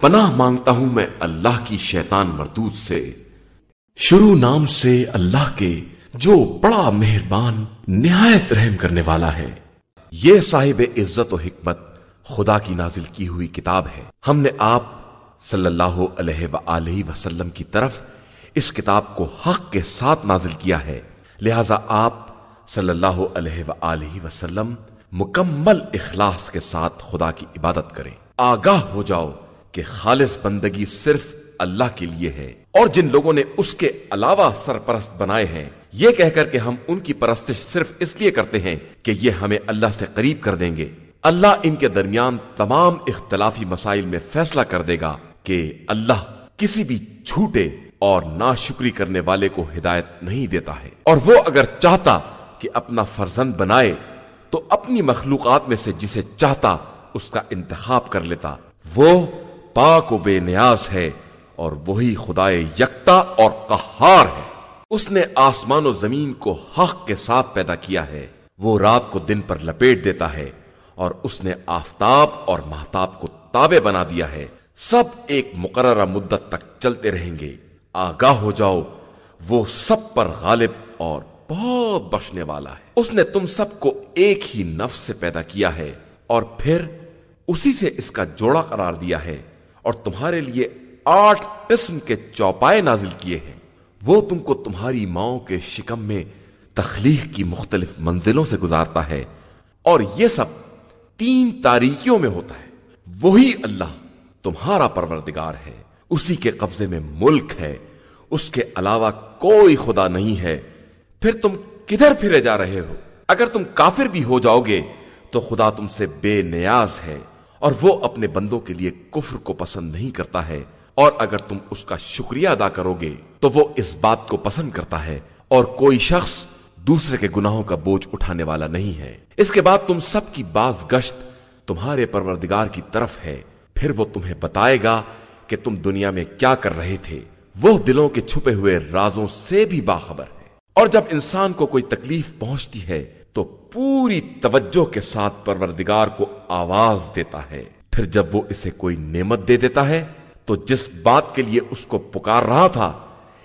پناہ مانگتا ہوں میں اللہ کی شیطان مردود سے۔ شروع نام سے اللہ کے جو بڑا مہربان، نہایت رحم کرنے والا ہے۔ یہ صاحب عزت و حکمت خدا کی نازل کی ہوئی کتاب ہے۔ ہم نے آپ صلی اللہ علیہ وآلہ وسلم کی طرف اس کتاب کو حق کے ساتھ نازل کیا ہے۔ لہذا آپ صلی اللہ علیہ وآلہ وسلم مکمل اخلاص کے ساتھ خدا کی عبادت کریں۔ آگاہ ہو جاؤ۔ کہ خالص بندگی صرف اللہ کے لیے ہے اور جن لوگوں نے اس کے علاوہ سرپرست بنائے ہیں، یہ کہہ کر کہ ہم ان کی پرستش صرف اس لیے کرتے ہیں کہ یہ ہمیں اللہ سے قریب کر دیں گے۔ اللہ ان کے درمیان تمام اختلافی مسائل میں فیصلہ کر دے گا کہ اللہ کسی بھی جھوٹے اور ناشکری کرنے والے کو ہدایت نہیں دیتا ہے۔ اور وہ اگر چاہتا کہ اپنا فرزند بنائے، تو اپنی مخلوقات میں سے جسے چاہتا اس کا انتخاب کر لیتا۔ وہ پاک و بے نیاز ہے اور وہی خدا یکتا اور قہار ہے۔ اس نے آسمان و زمین کو حق کے ساتھ پیدا کیا ہے۔ وہ رات کو دن پر لپیٹ دیتا ہے اور اس نے آفتاب اور محتاب کو تابع بنا دیا ہے۔ سب ایک مقررہ مدت تک چلتے رہیں گے۔ آگاہ ہو جاؤ۔ وہ سب پر غالب اور بہت بخشنے والا ہے۔ اس نے تم سب کو ایک ہی نفس سے پیدا کیا ہے اور پھر اسی سے اس کا جوڑا قرار دیا ہے۔ اور تمہارے لیے آٹھ قسم کے چوپائے نازل کیے ہیں۔ وہ تم کو تمہاری ماؤں کے شکم میں تخلیق کی مختلف منزلوں سے گزارتا ہے۔ اور یہ سب تین تاریکیوں میں ہوتا ہے۔ وہی اللہ تمہارا پروردگار ہے۔ اسی کے قبضے میں ملک ہے۔ اس کے علاوہ کوئی خدا نہیں ہے۔ پھر تم کدھر پھرے جا رہے ہو؟ اگر تم کافر بھی ہو جاؤ گے تو خدا تم سے بے نیاز ہے۔ اور وہ اپنے بندوں کے لیے کفر کو پسند نہیں کرتا ہے، اور اگر تم اس کا شکریہ ادا کرو گے، تو وہ اس بات کو پسند کرتا ہے، اور کوئی شخص دوسرے کے گناہوں کا بوجھ اٹھانے والا نہیں ہے۔ اس کے بعد تم سب کی باز گشت تمہارے پروردگار کی طرف ہے، پھر وہ تمہیں بتائے گا کہ تم دنیا میں کیا کر رہے تھے۔ وہ دلوں کے چھپے ہوئے رازوں سے بھی باخبر ہے۔ اور جب انسان کو کوئی تکلیف پہنچتی ہے، تو پوری توجہ کے ساتھ پروردگار کو آواز دیتا ہے۔ پھر جب وہ اسے کوئی نعمت دے دیتا ہے، تو جس بات کے لیے اس کو پکار رہا تھا،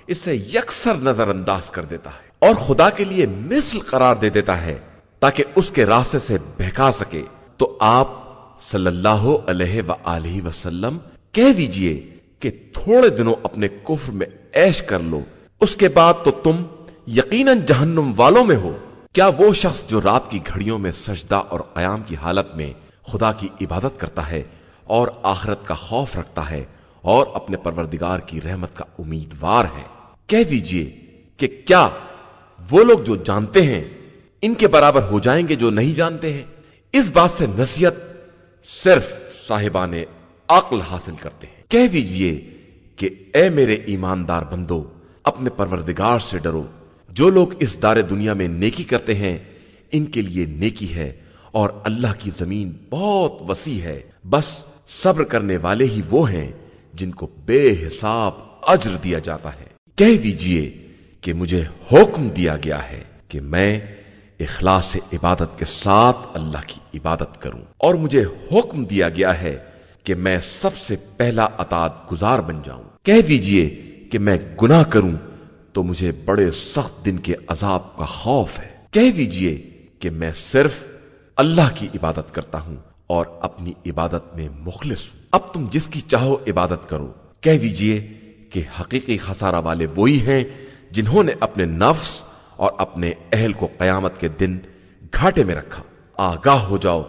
اسے یکسر نظر انداز کر دیتا ہے اور خدا کے لیے مثل قرار دے دیتا ہے تاکہ اس کے راستے سے بہکا سکے۔ تو آپ صلی اللہ علیہ وآلہ وسلم کہہ دیجیے کہ تھوڑے دنوں اپنے کفر میں ایش کر لو۔ اس کے بعد تو تم یقیناً جہنم والوں میں ہو۔ کیا وہ شخص جو رات کی گھڑیوں میں سجدہ اور قیام کی حالت میں خدا کی عبادت کرتا ہے اور آخرت کا خوف رکھتا ہے اور اپنے پروردگار کی رحمت کا امیدوار ہے۔ کہہ دیجیے کہ کیا وہ لوگ جو جانتے ہیں ان کے برابر ہو جائیں گے جو نہیں جانتے ہیں؟ اس بات سے نصیحت صرف صاحبان عقل حاصل کرتے ہیں۔ کہہ دیجیے کہ اے میرے ایماندار بندو، اپنے پروردگار سے ڈرو۔ جو لوگ اس دار دنیا میں نیکی کرتے ہیں، ان کے لیے نیکی ہے اور اللہ کی زمین بہت وسیع ہے۔ بس صبر کرنے والے ہی وہ ہیں جن کو بے حساب اجر دیا جاتا ہے۔ کہہ دیجیے کہ مجھے حکم دیا گیا ہے کہ میں اخلاص عبادت کے ساتھ اللہ کی عبادت کروں۔ اور مجھے حکم دیا گیا ہے کہ میں سب سے پہلا اطاعت گزار بن جاؤں۔ کہہ دیجیے کہ میں گناہ کروں تو مجھے بڑے سخت دن کے عذاب کا خوف ہے۔ کہہ دیجیے کہ میں صرف اللہ کی عبادت کرتا ہوں اور اپنی عبادت میں مخلص ہوں۔ اب تم جس کی چاہو عبادت کرو۔ کہہ دیجیے کہ حقیقی خسارہ والے وہی ہیں جنہوں نے اپنے نفس اور اپنے اہل کو قیامت کے دن گھاٹے میں رکھا۔ آگاہ ہو جاؤ،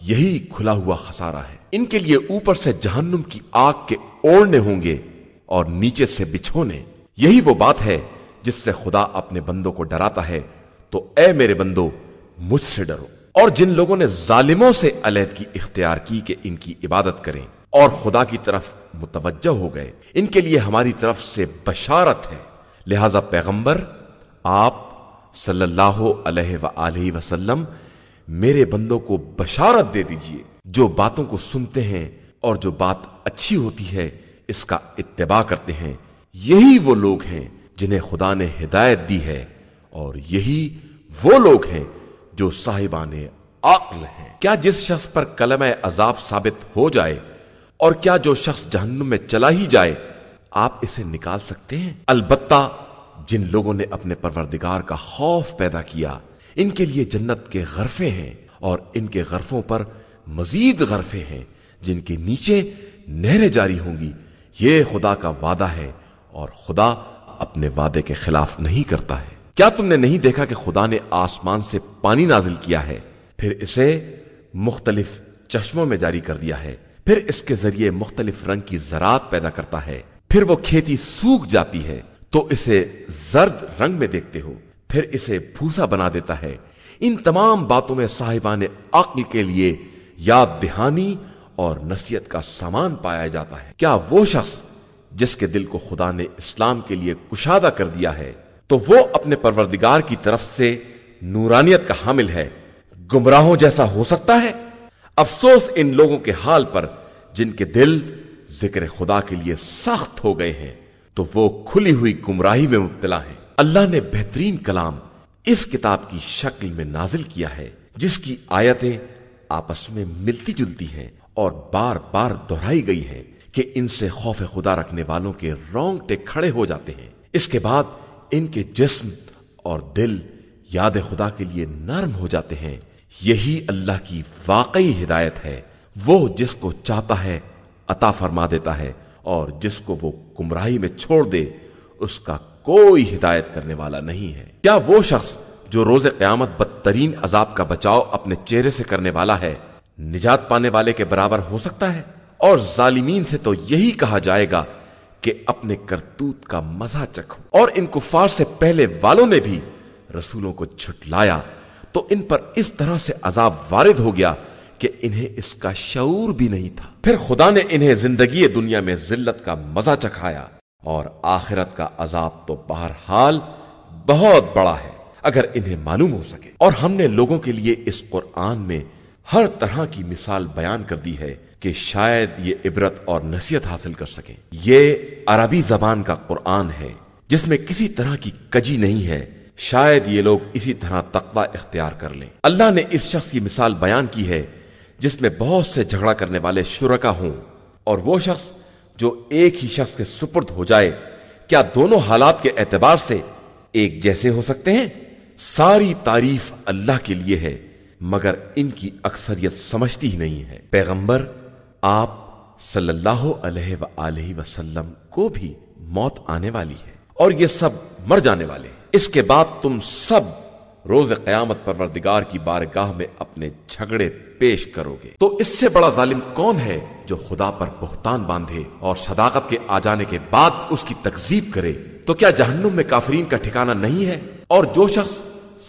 یہی کھلا ہوا خسارہ ہے۔ ان کے لیے اوپر سے جہنم کی آگ کے اوڑنے ہوں گے اور نیچے سے بچھونے۔ یہی وہ بات ہے جس سے خدا اپنے بندوں کو ڈراتا ہے۔ تو اے میرے بندو، مجھ سے ڈرو۔ اور جن لوگوں نے ظالموں سے علیحدگی اختیار کی کہ ان کی عبادت کریں اور خدا کی طرف متوجہ ہو گئے، ان کے لیے ہماری طرف سے بشارت ہے۔ لہذا پیغمبر، آپ صلی اللہ علیہ وآلہ وسلم، میرے بندوں کو بشارت دے دیجیے۔ جو باتوں کو سنتے ہیں اور جو بات اچھی ہوتی ہے، اس کا اتباع کرتے ہیں۔ یہی وہ لوگ ہیں جنہیں خدا نے ہدایت دی ہے اور یہی وہ لوگ ہیں جو صاحبان عقل ہیں۔ کیا جس شخص پر کلمہ عذاب ثابت ہو جائے اور کیا جو شخص جہنم میں چلا ہی جائے، آپ اسے نکال سکتے ہیں؟ البتہ جن لوگوں نے اپنے پروردگار کا خوف پیدا کیا، ان کے لیے جنت کے غرفے ہیں اور ان کے غرفوں پر مزید غرفے ہیں جن کے نیچے نہریں جاری ہوں گی۔ یہ خدا کا وعدہ ہے اور خدا اپنے وعدے کے خلاف نہیں کرتا ہے۔ کیا تم نے نہیں دیکھا کہ خدا نے آسمان سے پانی نازل کیا ہے؟ پھر اسے مختلف چشموں میں جاری کر دیا ہے۔ پھر اس کے ذریعے مختلف رنگ کی زراعت پیدا کرتا ہے۔ پھر وہ کھیتی سوکھ جاتی ہے۔ تو اسے زرد رنگ میں دیکھتے ہو۔ پھر اسے پھوسا بنا دیتا ہے۔ ان تمام باتوں میں صاحبان عقل کے لیے یاد دہانی اور نصیحت کا سامان پایا جاتا ہے۔ کیا وہ شخص جس کے دل کو خدا نے اسلام کے لیے کشادہ کر دیا ہے؟ تو وہ اپنے پروردگار کی طرف سے نورانیت کا حامل ہے۔ گمراہوں جیسا ہو سکتا ہے؟ افسوس ان لوگوں کے حال پر جن کے دل ذکر خدا کے لیے سخت ہو گئے ہیں۔ تو وہ کھلی ہوئی گمراہی میں مبتلا ہے اللہ نے بہترین کلام اس کتاب کی شکل میں نازل کیا ہے، جس کی آیتیں آپس میں ملتی جلتی ہیں اور بار بار دہرائی گئی ہے کہ ان سے خوف خدا رکھنے والوں کے رونگٹے کھڑے ہو جاتے ہیں۔ اس کے بعد ان کے جسم اور دل یاد خدا کے لیے نرم ہو جاتے ہیں۔ یہی اللہ کی واقعی ہدایت ہے۔ وہ جس کو چاہتا ہے، عطا فرما دیتا ہے اور جس کو وہ گمراہی میں چھوڑ دے، اس کا کوئی ہدایت کرنے والا نہیں ہے۔ کیا وہ شخص جو روز قیامت بدترین عذاب کا بچاؤ اپنے چہرے سے کرنے والا ہے، نجات پانے والے کے برابر ہو سکتا ہے؟ اور ظالمین سے تو یہی کہا جائے گا کہ اپنے کرتوت کا مزہ چکھو۔ اور ان کفار سے پہلے والوں نے بھی رسولوں کو چھٹلایا تو ان پر اس طرح سے عذاب وارد ہو گیا کہ انہیں اس کا شعور بھی نہیں تھا۔ پھر خدا نے انہیں زندگی دنیا میں ذلت کا مزہ چکھایا۔ اور آخرت کا عذاب تو بہرحال بہت بڑا ہے، اگر انہیں معلوم ہو سکے۔ اور ہم نے لوگوں کے لیے اس قرآن میں ہر طرح کی مثال بیان کر دی ہے۔ کہ شاید یہ عبرت اور نصیحت حاصل کر سکیں۔ یہ عربی زبان کا قرآن ہے، جس میں کسی طرح کی کجی نہیں ہے۔ شاید یہ لوگ اسی طرح تقوی اختیار کر لیں۔ اللہ نے اس شخص کی مثال بیان کی ہے، جس میں بہت سے جھگڑا کرنے والے شرکا ہوں۔ اور وہ شخص جو ایک ہی شخص کے سپرد ہو جائے، کیا دونوں حالات کے اعتبار سے ایک جیسے ہو سکتے ہیں؟ ساری تعریف اللہ کے لیے ہے، مگر ان کی اکثریت سمجھتی ہی نہیں ہے۔ پیغمبر آپ صلی اللہ علیہ وآلہ وسلم کو بھی موت آنے والی ہے اور یہ سب مر جانے والے اس کے بعد تم سب روز قیامت پروردگار کی بارگاہ میں اپنے جھگڑے پیش کرو گے۔ تو اس سے بڑا ظالم کون ہے جو خدا پر بہتان باندھے اور صداقت کے آ جانے کے بعد اس کی تکزیب کرے؟ تو کیا جہنم میں کافرین کا ٹھکانہ نہیں ہے؟ اور جو شخص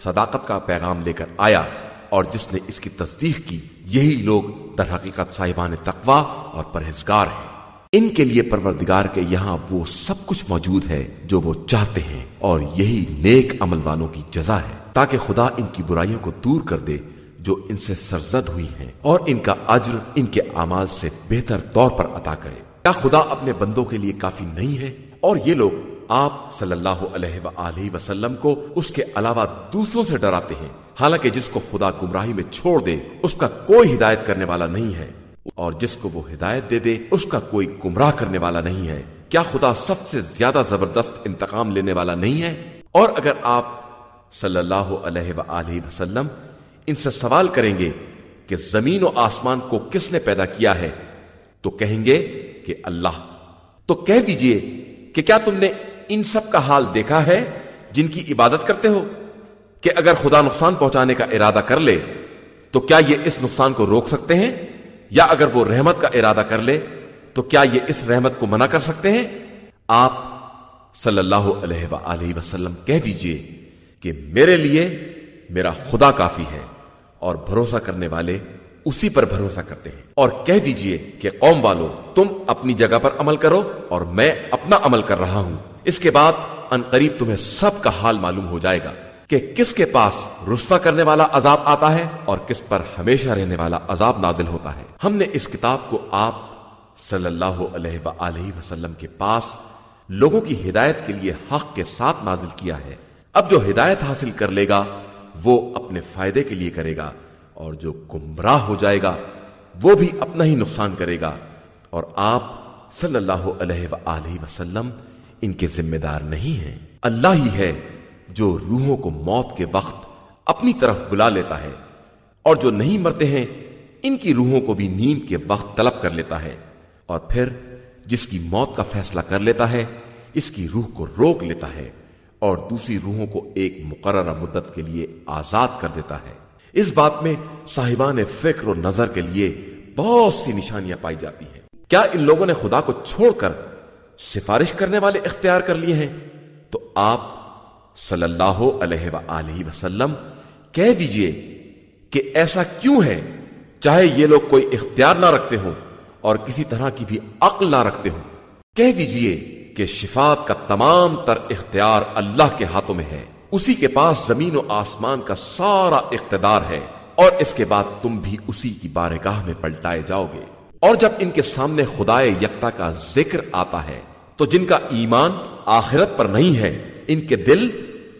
صداقت کا پیغام لے کر آیا اور جس نے اس کی تصدیق کی، یہی لوگ در حقیقت صاحبان تقوا اور پرہزگار ہیں۔ ان کے لیے پروردگار کے یہاں وہ سب کچھ موجود ہے جو وہ چاہتے ہیں اور یہی نیک عمل والوں کی جزا ہے۔ تاکہ خدا ان کی برائیوں کو دور کر دے جو ان سے سرزد ہوئی ہیں اور ان کا اجر ان کے اعمال سے بہتر طور پر عطا کرے۔ کیا خدا اپنے بندوں کے لیے کافی نہیں ہے؟ اور یہ لوگ آپ صلی اللہ علیہ وآلہ وسلم کو اس کے علاوہ دوسروں سے ڈراتے ہیں۔ حالانکہ جس کو خدا گمراہی میں چھوڑ دے، اس کا کوئی ہدایت کرنے والا نہیں ہے۔ اور جس کو وہ ہدایت دے دے، اس کا کوئی گمراہ کرنے والا نہیں ہے۔ کیا خدا سب سے زیادہ زبردست انتقام لینے والا نہیں ہے؟ اور اگر آپ صلی اللہ علیہ وآلہ وسلم ان سے سوال کریں گے کہ زمین و آسمان کو کس نے پیدا کیا ہے، تو کہیں گے کہ اللہ۔ تو کہہ دیجیے کہ کیا تم نے ان سب کا حال دیکھا ہے جن کی عبادت کرتے ہو کہ اگر خدا نقصان پہنچانے کا ارادہ کر لے، تو کیا یہ اس نقصان کو روک سکتے ہیں؟ یا اگر وہ رحمت کا ارادہ کر لے، تو کیا یہ اس رحمت کو منع کر سکتے ہیں؟ آپ صلی اللہ علیہ وآلہ وسلم کہہ دیجیے کہ میرے لیے میرا خدا کافی ہے اور بھروسہ کرنے والے اسی پر بھروسہ کرتے ہیں۔ اور کہہ دیجیے کہ قوم والو، تم اپنی جگہ پر عمل کرو اور میں اپنا عمل کر رہا ہوں۔ اس کے بعد ان قریب تمہیں سب کا حال معلوم ہو جائے گا کہ کس کے پاس رسوا کرنے والا عذاب آتا ہے اور کس پر ہمیشہ رہنے والا عذاب نازل ہوتا ہے۔ ہم نے اس کتاب کو آپ صلی اللہ علیہ وآلہ وسلم کے پاس لوگوں کی ہدایت کے لیے حق کے ساتھ نازل کیا ہے۔ اب جو ہدایت حاصل کر لے گا، وہ اپنے فائدے کے لیے کرے گا اور جو گمراہ ہو جائے گا، وہ بھی اپنا ہی نقصان کرے گا۔ اور آپ صلی اللہ علیہ وآلہ وسلم ان کے ذمہ دار نہیں ہیں۔ اللہ ہی ہے جو روحوں کو موت کے وقت اپنی طرف بلا لیتا ہے اور جو نہیں مرتے ہیں، ان کی روحوں کو بھی نیند کے وقت طلب کر لیتا ہے اور پھر جس کی موت کا فیصلہ کر لیتا ہے، اس کی روح کو روک لیتا ہے اور دوسری روحوں کو ایک مقررہ مدت کے لیے آزاد کر دیتا ہے۔ اس بات میں صاحبان فکر و نظر کے لیے بہت سی نشانیاں پائی جاتی ہیں۔ کیا ان لوگوں نے خدا کو چھوڑ کر سفارش کرنے والے اختیار کر لیے ہیں، تو آپ صلی اللہ علیہ وآلہ وسلم کہہ دیجیے کہ ایسا کیوں ہے؟ چاہے یہ لوگ کوئی اختیار نہ رکھتے ہوں اور کسی طرح کی بھی عقل نہ رکھتے ہوں۔ کہہ دیجیے کہ شفات کا تمام تر اختیار اللہ کے ہاتھوں میں ہے۔ اسی کے پاس زمین و آسمان کا سارا اقتدار ہے اور اس کے بعد تم بھی اسی کی بارگاہ میں پلٹائے جاؤ گے۔ اور جب ان کے سامنے خدا یکتا کا ذکر آتا ہے، تو جن کا ایمان آخرت پر نہیں ہے، ان کے دل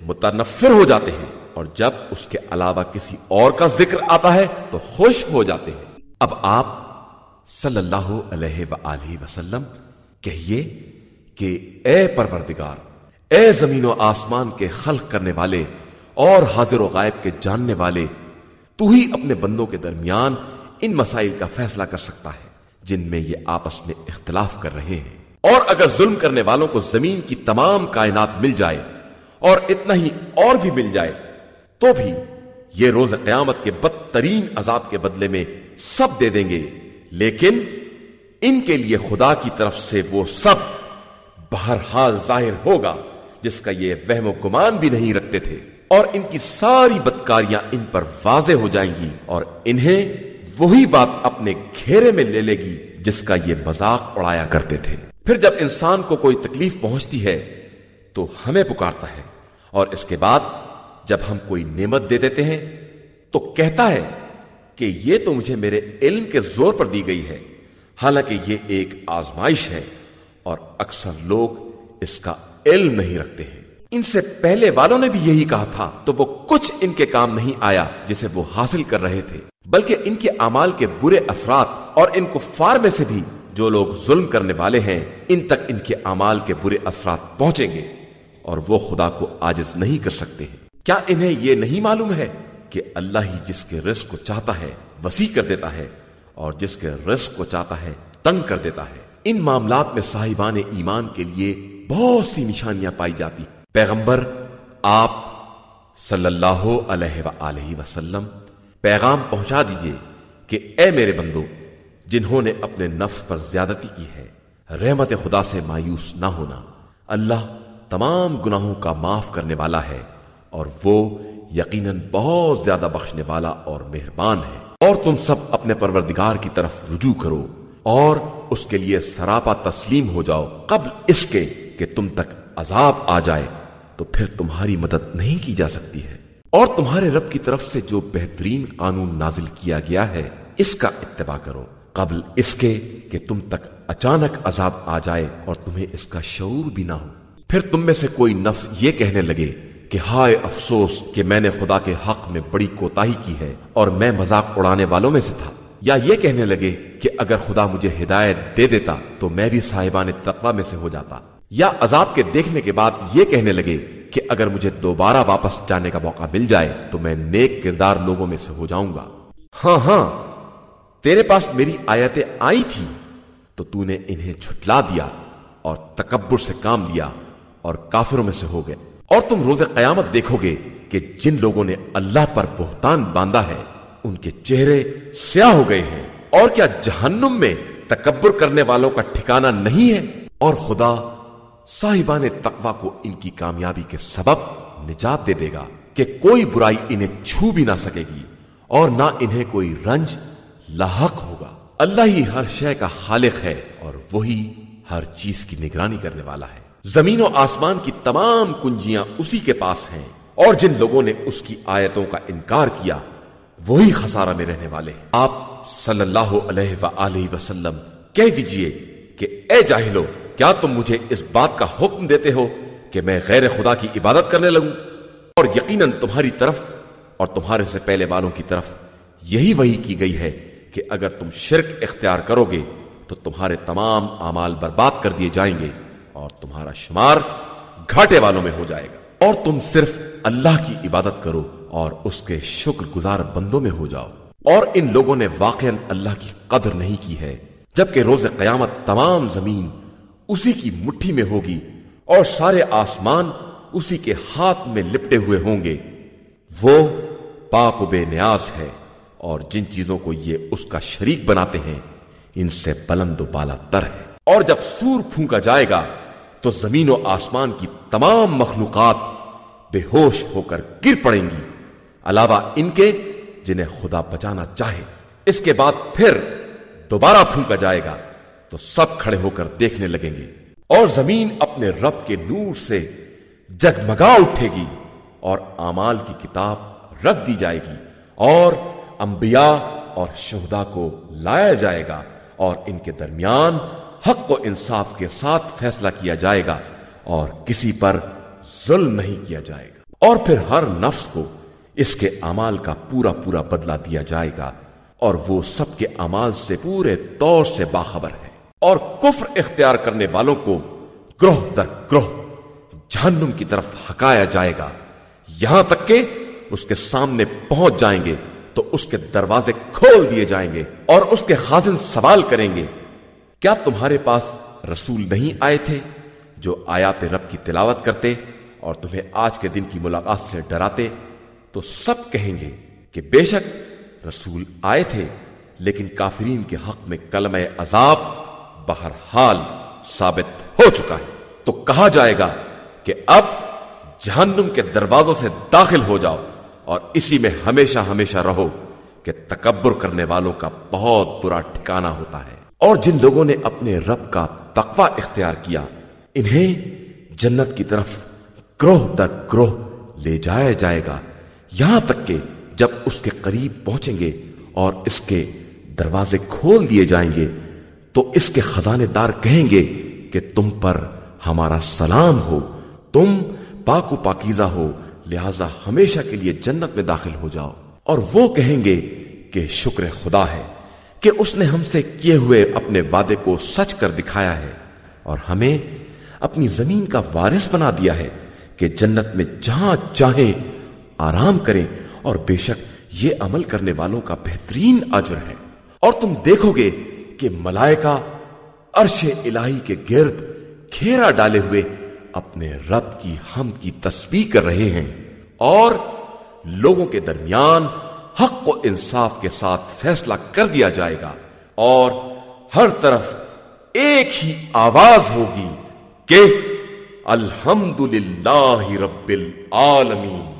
متنفر ہو جاتے ہیں۔ اور جب اس کے علاوہ کسی اور کا ذکر آتا ہے، تو خوش ہو جاتے ہیں۔ اب آپ صلی اللہ علیہ وآلہ وسلم کہیے کہ، اے پروردگار، اے زمین و آسمان کے خلق کرنے والے اور حاضر و غائب کے جاننے والے، تو ہی اپنے بندوں کے درمیان ان مسائل کا فیصلہ کر سکتا ہے۔ جن میں یہ آپس میں اختلاف کر رہے ہیں۔ اور اگر ظلم کرنے والوں کو زمین کی تمام کائنات مل جائے اور اتنا ہی اور بھی مل جائے، تو بھی یہ روز قیامت کے بدترین عذاب کے بدلے میں سب دے دیں گے۔ لیکن ان کے لیے خدا کی طرف سے وہ سب بہرحال ظاہر ہوگا، جس کا یہ وہم و گمان بھی نہیں رکھتے تھے۔ اور ان کی ساری بدکاریاں ان پر واضح ہو جائیں گی اور انہیں وہی بات اپنے گھیرے میں لے لے گی جس کا یہ مذاق اڑایا کرتے تھے۔ پھر جب انسان کو کوئی تکلیف پہنچتی ہے، تو ہمیں پکارتا ہے۔ اور اس کے بعد جب ہم کوئی نعمت دے دیتے ہیں، تو کہتا ہے کہ یہ تو مجھے میرے علم کے زور پر دی گئی ہے۔ حالانکہ یہ ایک آزمائش ہے اور اکثر لوگ اس کا علم نہیں رکھتے ہیں۔ ان سے پہلے والوں نے بھی یہی کہا تھا، تو وہ کچھ ان کے کام نہیں آیا جسے وہ حاصل کر رہے تھے۔ بلکہ ان کے امال کے برے اثرات اور ان کو میں سے بھی جو لوگ ظلم کرنے والے ہیں، ان تک ان کے امال کے برے اثرات پہنچیں گے اور وہ خدا کو آجز نہیں کر سکتے ہیں۔ کیا انہیں یہ نہیں معلوم ہے کہ اللہ ہی جس کے رزق کو چاہتا ہے، وسیع کر دیتا ہے اور جس کے رزق کو چاہتا ہے، تنگ کر دیتا ہے؟ ان معاملات میں صاحبان ایمان کے لیے بہت سی نشانیاں پائی جاتی۔ پیغمبر، آپ صلی اللہ علیہ وآلہ وسلم پیغام پہنچا دیجیے کہ اے میرے بندو، جنہوں نے اپنے نفس پر زیادتی کی ہے، رحمت خدا سے مایوس نہ ہونا۔ اللہ تمام گناہوں کا معاف کرنے والا ہے اور وہ یقیناً بہت زیادہ بخشنے والا اور مہربان ہے۔ اور تم سب اپنے پروردگار کی طرف رجوع کرو اور اس کے لیے سراپا تسلیم ہو جاؤ۔ قبل اس کے کہ تم تک عذاب آ جائے، تو پھر تمہاری مدد نہیں کی جا سکتی ہے۔ اور تمہارے رب کی طرف سے جو بہترین قانون نازل کیا گیا ہے، اس کا اتباع کرو۔ قبل اس کے کہ تم تک اچانک عذاب آ جائے اور تمہیں اس کا شعور بھی نہ ہو۔ پھر تم میں سے کوئی نفس یہ کہنے لگے کہ ہائے افسوس کہ میں نے خدا کے حق میں بڑی کوتاہی کی ہے اور میں مذاق اڑانے والوں میں سے تھا۔ یا یہ کہنے لگے کہ اگر خدا مجھے ہدایت دے دیتا تو میں بھی صاحبان تقوی میں سے ہو جاتا۔ یا عذاب کے دیکھنے کے بعد یہ کہنے لگے کہ اگر مجھے دوبارہ واپس جانے کا موقع مل جائے تو میں نیک کردار لوگوں میں سے ہو جاؤں گا۔ ہاں ہاں تیرے پاس میری آیتیں آئی تھی تو تو نے انہیں چھٹلا دیا اور تکبر سے کام لیا اور کافروں میں سے ہو گئے۔ اور تم روز قیامت دیکھو گے کہ جن لوگوں نے اللہ پر بہتان باندھا ہے، ان کے چہرے سیاہ ہو گئے ہیں۔ اور کیا جہنم میں تکبر کرنے والوں کا ٹھکانہ نہیں ہے؟ اور خدا صاحبان تقوی کو ان کی کامیابی کے سبب نجات دے دے گا کہ کوئی برائی انہیں چھو بھی نہ سکے گی اور نہ انہیں کوئی رنج لاحق ہوگا۔ اللہ ہی ہر شے کا خالق ہے اور وہی ہر چیز کی نگرانی کرنے والا ہے۔ زمین و آسمان کی تمام کنجیاں اسی کے پاس ہیں اور جن لوگوں نے اس کی آیتوں کا انکار کیا، وہی خسارہ میں رہنے والے ہیں۔ آپ صلی اللہ علیہ وآلہ وسلم کہہ دیجیے کہ اے جاہلو کیا تم مجھے اس بات کا حکم دیتے ہو کہ میں غیر خدا کی عبادت کرنے لگوں؟ اور یقیناً تمہاری طرف اور تمہارے سے پہلے والوں کی طرف یہی وہی کی گئی ہے کہ اگر تم شرک اختیار کرو گے تو تمہارے تمام اعمال برباد کر دیے جائیں گے اور تمہارا شمار گھاٹے والوں میں ہو جائے گا۔ اور تم صرف اللہ کی عبادت کرو اور اس کے شکر گزار بندوں میں ہو جاؤ۔ اور ان لوگوں نے واقع اللہ کی قدر نہیں کی ہے، جبکہ روز قیامت تمام زمین اسی کی مٹھی میں ہوگی اور سارے آسمان اسی کے ہاتھ میں لپٹے ہوئے ہوں گے۔ وہ پاک و بے نیاز ہے اور جن چیزوں کو یہ اس کا شریک بناتے ہیں، ان سے بلند و بالا تر ہے۔ اور جب سور پھونکا جائے گا، تو زمین و آسمان کی تمام مخلوقات بے ہوش ہو کر گر پڑیں گی۔ علاوہ ان کے جنہیں خدا بچانا چاہے۔ اس کے بعد پھر دوبارہ پھونکا جائے گا۔ تو سب کھڑے ہو کر دیکھنے لگیں گے۔ اور زمین اپنے رب کے نور سے جگمگا اٹھے گی اور امال کی کتاب رکھ دی جائے گی اور انبیاء اور شہدا کو لایا جائے گا اور ان کے درمیان حق و انصاف کے ساتھ فیصلہ کیا جائے گا اور کسی پر ظلم نہیں کیا جائے گا۔ اور پھر ہر نفس کو اس کے امال کا پورا پورا بدلہ دیا جائے گا اور وہ سب کے امال سے پورے طور سے باخبر ہے۔ اور کفر اختیار کرنے والوں کو گروہ در گروہ جہنم کی طرف ہکایا جائے گا۔ یہاں تک کہ اس کے سامنے پہنچ جائیں گے تو اس کے دروازے کھول دیے جائیں گے اور اس کے خازن سوال کریں گے، کیا تمہارے پاس رسول نہیں آئے تھے جو آیات رب کی تلاوت کرتے اور تمہیں آج کے دن کی ملاقات سے ڈراتے؟ تو سب کہیں گے کہ بے شک رسول آئے تھے، لیکن کافرین کے حق میں کلم عذاب بہرحال ثابت ہو چکا ہے۔ تو کہا جائے گا کہ اب جہنم کے دروازوں سے داخل ہو جاؤ اور اسی میں ہمیشہ ہمیشہ رہو کہ تکبر کرنے والوں کا بہت برا ٹھکانہ ہوتا ہے۔ اور جن لوگوں نے اپنے رب کا تقوی اختیار کیا، انہیں جنت کی طرف گروہ در گروہ لے جایا جائے گا۔ یہاں تک کہ جب اس کے قریب پہنچیں گے اور اس کے دروازے کھول دیے جائیں گے تو اس کے خزانے دار کہیں گے کہ تم پر ہمارا سلام ہو، تم پاک و پاکیزہ ہو، لہذا ہمیشہ کے لیے جنت میں داخل ہو جاؤ۔ اور وہ کہیں گے کہ شکر خدا ہے کہ اس نے ہم سے کیے ہوئے اپنے وعدے کو سچ کر دکھایا ہے اور ہمیں اپنی زمین کا وارث بنا دیا ہے کہ جنت میں جہاں چاہیں آرام کریں اور بے شک یہ عمل کرنے والوں کا بہترین اجر ہے۔ اور تم دیکھو گے کہ ملائکہ عرش الہی کے گرد کھیرا ڈالے ہوئے اپنے رب کی ہم کی تسبیح کر رہے ہیں اور لوگوں کے درمیان حق و انصاف کے ساتھ فیصلہ کر دیا جائے گا اور ہر طرف ایک ہی آواز ہوگی کہ الحمد للہ رب العالمین۔